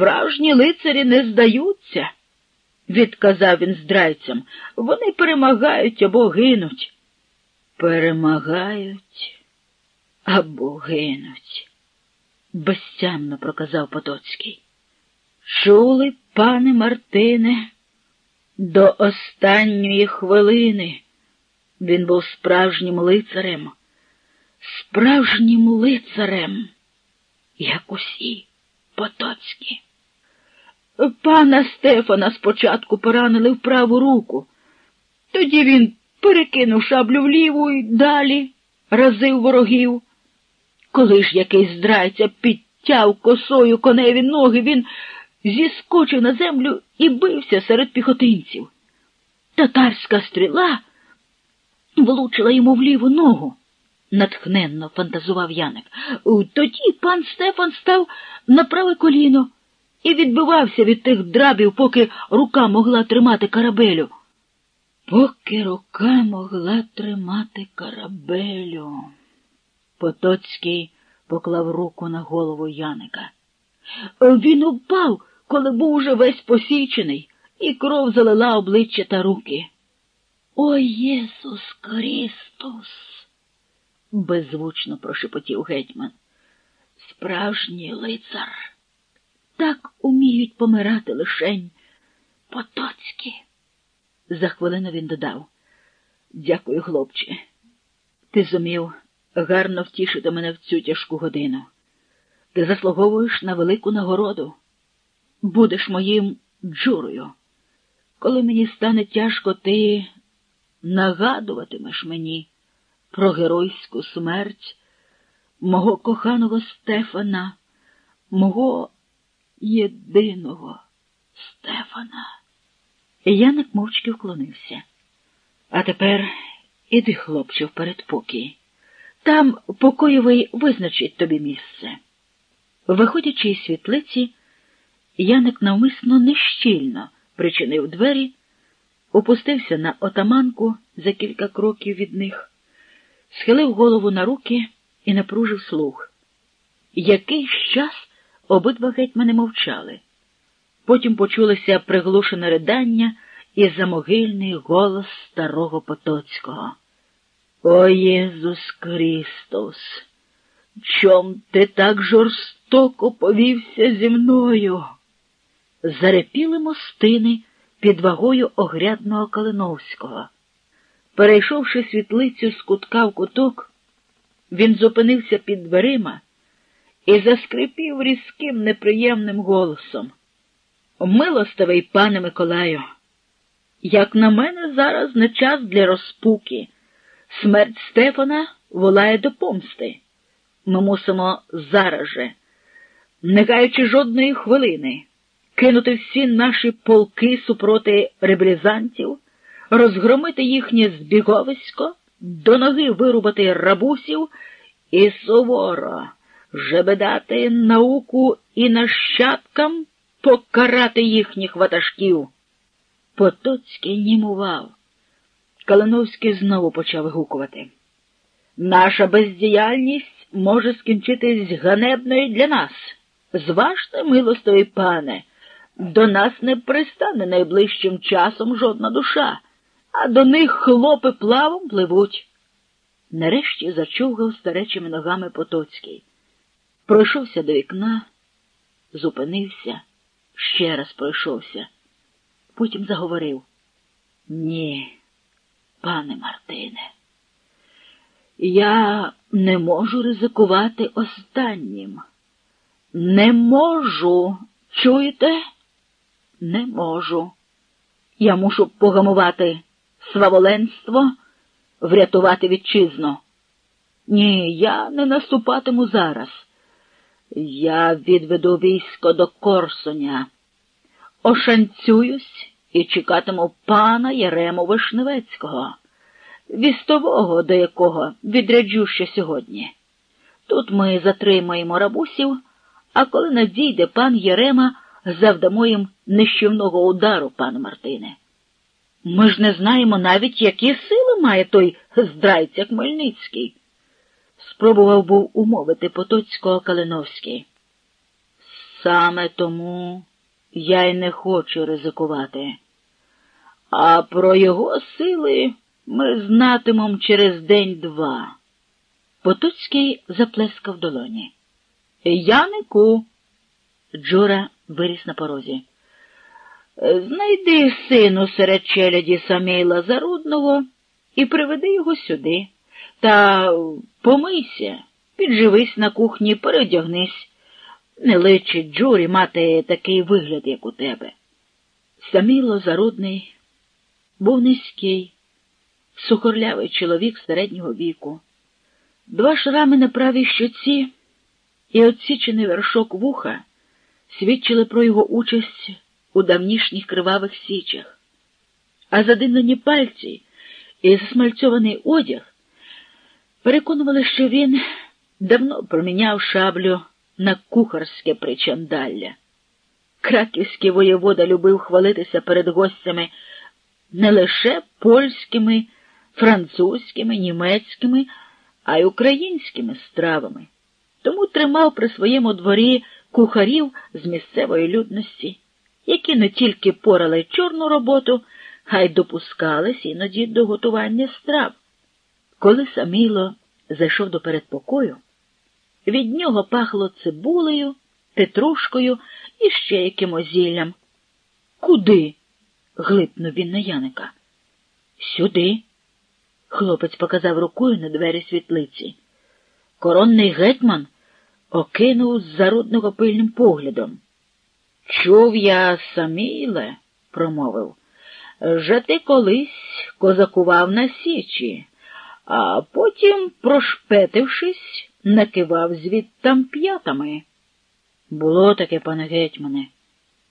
Справжні лицарі не здаються, відказав він здрайцям. Вони перемагають або гинуть. Перемагають або гинуть, безтямно проказав Потоцький. Чули, пане Мартине, до останньої хвилини він був справжнім лицарем, справжнім лицарем, як усі потоцькі. Пана Стефана спочатку поранили в праву руку, тоді він перекинув шаблю вліву і далі разив ворогів. Коли ж якийсь здрайця підтяв косою коневі ноги, він зіскочив на землю і бився серед піхотинців. Татарська стріла влучила йому в ліву ногу, натхненно фантазував Яник. Тоді пан Стефан став на праве коліно і відбивався від тих драбів, поки рука могла тримати корабелю. Поки рука могла тримати корабелю. Потоцький поклав руку на голову Яника. Він упав, коли був уже весь посічений, і кров залила обличчя та руки. О Єсус Христос! беззвучно прошепотів гетьман. Справжній лицар. Так уміють помирати лишень потоцькі. За хвилину він додав. Дякую, хлопче. Ти зумів гарно втішити мене в цю тяжку годину. Ти заслуговуєш на велику нагороду. Будеш моїм джурою. Коли мені стане тяжко, ти нагадуватимеш мені про геройську смерть мого коханого Стефана, мого єдиного Стефана. Яник мовчки вклонився. А тепер іди, хлопче, в передпокій. Там покоєвий визначить тобі місце. Виходячи із світлиці, Яник навмисно нещільно причинив двері, опустився на отаманку за кілька кроків від них, схилив голову на руки і напружив слух. Якийсь час обидва гетьмани мовчали. Потім почулося приглушене ридання і замогильний голос старого Потоцького. О Єсус Христос! Чом ти так жорстоко повівся зі мною? Зарепіли мостини під вагою огрядного Калиновського. Перейшовши світлицю з кутка в куток, він зупинився під дверима і заскрипів різким неприємним голосом. Милостивий пане Миколаю, як на мене, зараз не час для розпуки. Смерть Стефана волає до помсти. Ми мусимо зараз же, не гаючи жодної хвилини, кинути всі наші полки супроти ребрізантів, розгромити їхнє збіговисько, до ноги вирубати рабусів і суворо жебедати науку і нащадкам покарати їхніх ватажків. Потоцький німував. Калиновський знову почав гукувати. Наша бездіяльність може скінчитись ганебною для нас. Зважте, милостивий пане, до нас не пристане найближчим часом жодна душа, а до них хлопи плавом пливуть. Нарешті зачовгав старечими ногами Потоцький. Пройшовся до вікна, зупинився, ще раз пройшовся. Потім заговорив. Ні, пане Мартине, я не можу ризикувати останнім. Не можу, чуєте? Не можу. Я мушу погамувати сваволенство, врятувати вітчизну. Ні, я не наступатиму зараз. Я відведу військо до Корсуня, ошанцююсь і чекатиму пана Єрему Вишневецького, вістового, до якого відряджу ще сьогодні. Тут ми затримаємо рабусів, а коли надійде пан Єрема, завдамо їм нищівного удару, пане Мартине. Ми ж не знаємо навіть, які сили має той здрайця Хмельницький. Спробував був умовити Потоцького Калиновський. Саме тому я й не хочу ризикувати. А про його сили ми знатимемо через день-два. Потоцький заплескав долоні. Янику. Джура виріс на порозі. Знайди сину серед челяді Самейла Зарудного і приведи його сюди. Та помийся, підживись на кухні, передягнись. Не личить Джурі мати такий вигляд, як у тебе. Саміло Зарудний був низький, сухорлявий чоловік середнього віку, два шрами на правій щоці і отсічений вершок вуха свідчили про його участь у давнішніх кривавих січах, а задимлені пальці і засмальцьований одяг переконували, що він давно проміняв шаблю на кухарське причандалля. Краківський воєвода любив хвалитися перед гостями не лише польськими, французькими, німецькими, а й українськими стравами, тому тримав при своєму дворі кухарів з місцевої людності, які не тільки порали чорну роботу, а й допускались іноді до готування страв. Коли Саміло зайшов до передпокою, від нього пахло цибулею, петрушкою і ще якимось зіллям. Куди? глипнув він на Яника. Сюди. Хлопець показав рукою на двері світлиці. Коронний гетьман окинув зарудного пильним поглядом. Чув я, Саміле, промовив, же ти колись козакував на січі, а потім, прошпетившись, накивав звідтам п'ятами. Було таке, пане гетьмане.